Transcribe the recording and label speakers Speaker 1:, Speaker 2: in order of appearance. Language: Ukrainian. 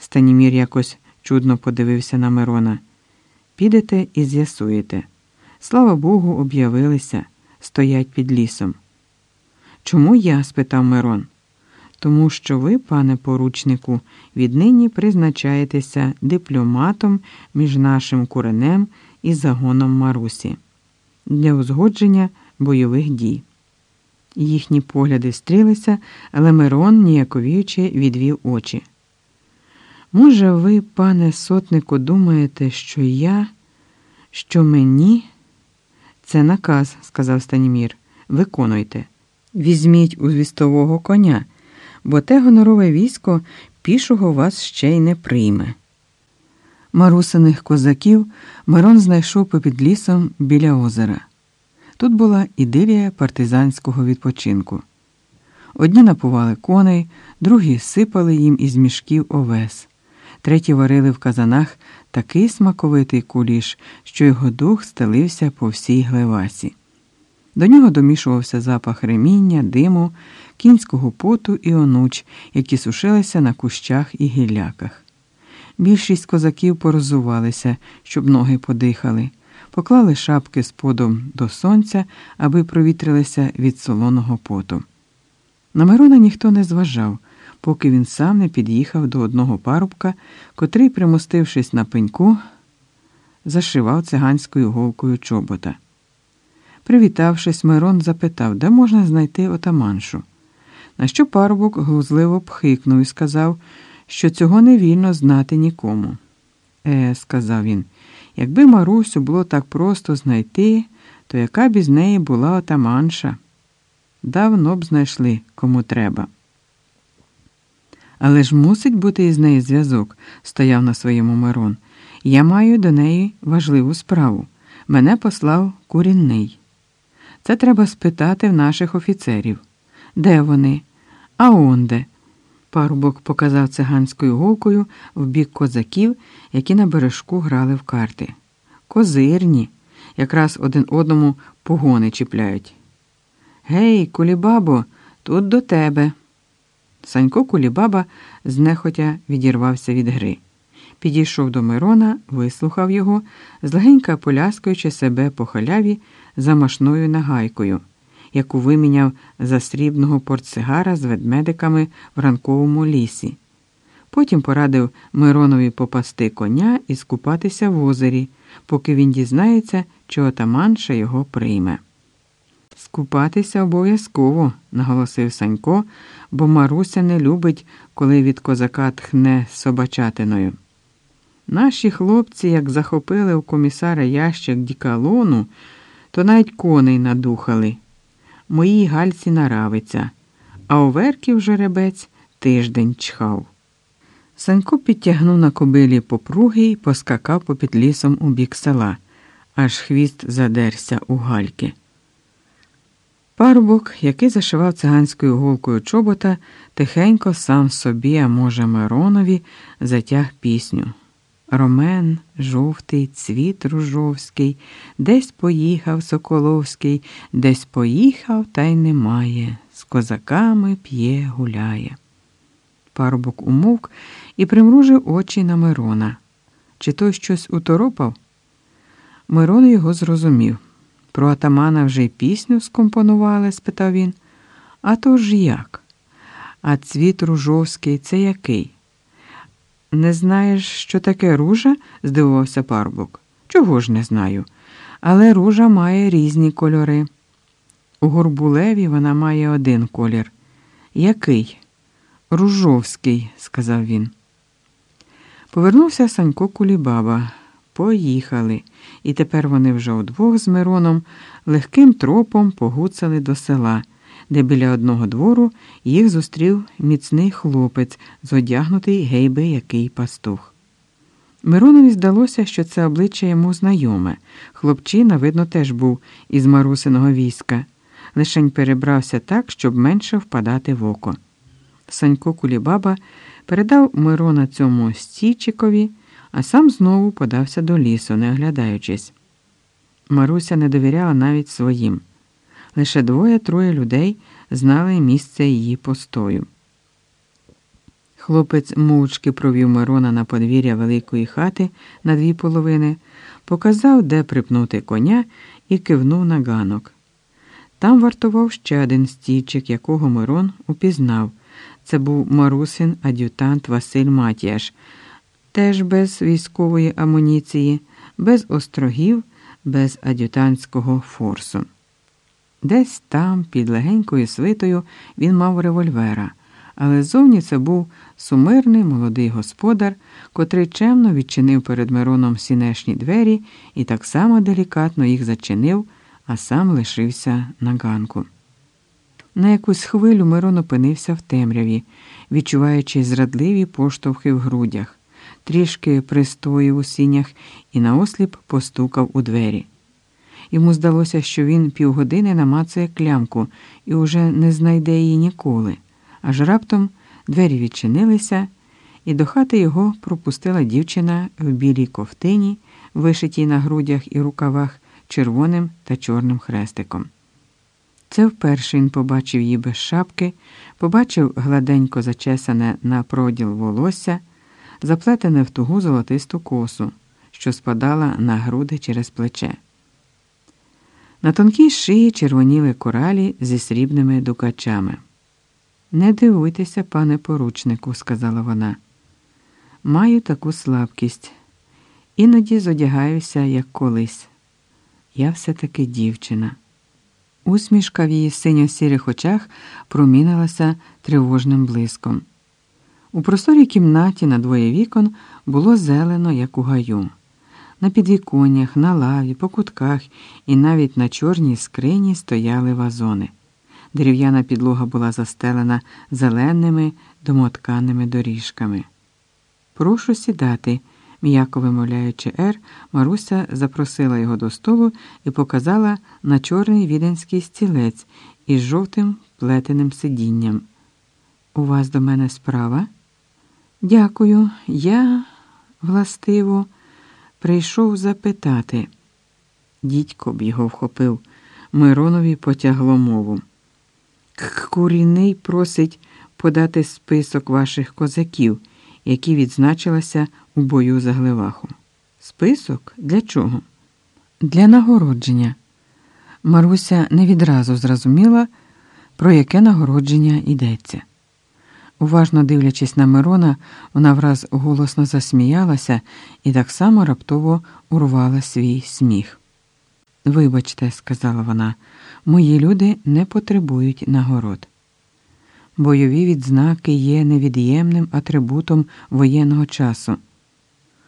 Speaker 1: Станімір якось чудно подивився на Мирона. Підете і з'ясуєте. Слава Богу, об'явилися, стоять під лісом. Чому я? спитав Мирон. Тому що ви, пане поручнику, віднині призначаєтеся дипломатом між нашим куренем і загоном Марусі для узгодження бойових дій. Їхні погляди стрілися, але Мирон, ніяковіючи, відвів очі. Може, ви, пане сотнику, думаєте, що я, що мені? Це наказ, сказав Станімір. Виконуйте. Візьміть у звістового коня, бо те гонорове військо пішого вас ще й не прийме. Марусиних козаків Мирон знайшов попід лісом біля озера. Тут була ідилія партизанського відпочинку. Одні напували коней, другі сипали їм із мішків овес, треті варили в казанах такий смаковитий куліш, що його дух стелився по всій глевасі. До нього домішувався запах реміння, диму, кінського поту і онуч, які сушилися на кущах і гілляках. Більшість козаків порозувалися, щоб ноги подихали, поклали шапки сподом до сонця, аби провітрилися від солоного поту. На Мирона ніхто не зважав, поки він сам не під'їхав до одного парубка, котрий, примостившись на пеньку, зашивав циганською голкою чобота. Привітавшись, Мирон запитав, де можна знайти отаманшу. На що парубок глузливо пхикнув і сказав, що цього не вільно знати нікому. Е, сказав він, якби Марусю було так просто знайти, то яка б із неї була отаманша? Давно б знайшли, кому треба. Але ж мусить бути із неї зв'язок, стояв на своєму Мирон. Я маю до неї важливу справу. Мене послав курінний. Це треба спитати в наших офіцерів. Де вони? А онде. Парубок показав циганською голкою в бік козаків, які на бережку грали в карти. Козирні, якраз один одному погони чіпляють. Гей, кулібабо, тут до тебе. Санько Кулібаба знехотя відірвався від гри. Підійшов до Мирона, вислухав його, злегенька поляскуючи себе по халяві замашною нагайкою, яку виміняв за срібного портсигара з ведмедиками в ранковому лісі. Потім порадив Миронові попасти коня і скупатися в озері, поки він дізнається, чи отаманша його прийме. Скупатися обов'язково, наголосив Санько, бо Маруся не любить, коли від козака тхне собачатиною. Наші хлопці, як захопили у комісара ящик дікалону, то навіть коней надухали. Моїй гальці наравиться, а у верків жеребець тиждень чхав. Санько підтягнув на кобилі попруги й поскакав попід лісом у бік села, аж хвіст задерся у гальки. Парубок, який зашивав циганською голкою чобота, тихенько сам собі, а може, Миронові, затяг пісню. Ромен, жовтий, цвіт ружовський, десь поїхав Соколовський, десь поїхав, та й немає. З козаками п'є, гуляє. Парубок умовк і примружив очі на Мирона. Чи той щось уторопав? Мирон його зрозумів. Про атамана вже й пісню скомпонували? спитав він. «А то ж як? А цвіт ружовський це який? Не знаєш, що таке ружа? здивувався парубок. Чого ж не знаю? Але ружа має різні кольори. У горбулеві вона має один колір. Який? Ружовський, сказав він. Повернувся Санько Кулібаба. Поїхали, і тепер вони вже удвох з Мироном легким тропом погуцали до села, де біля одного двору їх зустрів міцний хлопець, зодягнутий гейби який пастух. Миронові здалося, що це обличчя йому знайоме. Хлопчина, видно, теж був із марусиного війська, лишень перебрався так, щоб менше впадати в око. Санько Кулібаба передав Мирона цьому стійчикові а сам знову подався до лісу, не оглядаючись. Маруся не довіряла навіть своїм. Лише двоє-троє людей знали місце її постою. Хлопець мовчки провів Мирона на подвір'я великої хати на дві половини, показав, де припнути коня, і кивнув на ганок. Там вартував ще один стійчик, якого Мирон упізнав. Це був Марусин ад'ютант Василь Матіаш, теж без військової амуніції, без острогів, без ад'ютантського форсу. Десь там, під легенькою свитою, він мав револьвера, але зовні це був сумирний молодий господар, котрий чемно відчинив перед Мироном сінешні двері і так само делікатно їх зачинив, а сам лишився на ганку. На якусь хвилю Мирон опинився в темряві, відчуваючи зрадливі поштовхи в грудях, трішки пристоїв у сінях і наосліп постукав у двері. Йому здалося, що він півгодини намацує клямку і уже не знайде її ніколи. Аж раптом двері відчинилися, і до хати його пропустила дівчина в білій ковтині, вишитій на грудях і рукавах червоним та чорним хрестиком. Це вперше він побачив її без шапки, побачив гладенько зачесане на проділ волосся, заплетене в тугу золотисту косу, що спадала на груди через плече. На тонкій шиї червоніли коралі зі срібними дукачами. Не дивуйтеся, пане поручнику, сказала вона. Маю таку слабкість. Іноді зодягаюся, як колись. Я все-таки дівчина. Усмішка в її синьо-сірих очах промінилася тривожним блиском. У просторій кімнаті на двоє вікон було зелено, як у гаю. На підвіконнях, на лаві, по кутках і навіть на чорній скрині стояли вазони. Дерев'яна підлога була застелена зеленими домотканими доріжками. Прошу сідати, м'яко вимовляючи Р, Маруся запросила його до столу і показала на чорний віденський стілець із жовтим плетеним сидінням. У вас до мене справа? Дякую, я, властиво, прийшов запитати. Дідько б його вхопив. Миронові потягло мову. Куріний просить подати список ваших козаків, які відзначилися у бою за Гливаху. Список? Для чого? Для нагородження. Маруся не відразу зрозуміла, про яке нагородження йдеться. Уважно дивлячись на Мирона, вона враз голосно засміялася і так само раптово урвала свій сміх. Вибачте, сказала вона, мої люди не потребують нагород. Бойові відзнаки є невід'ємним атрибутом воєнного часу.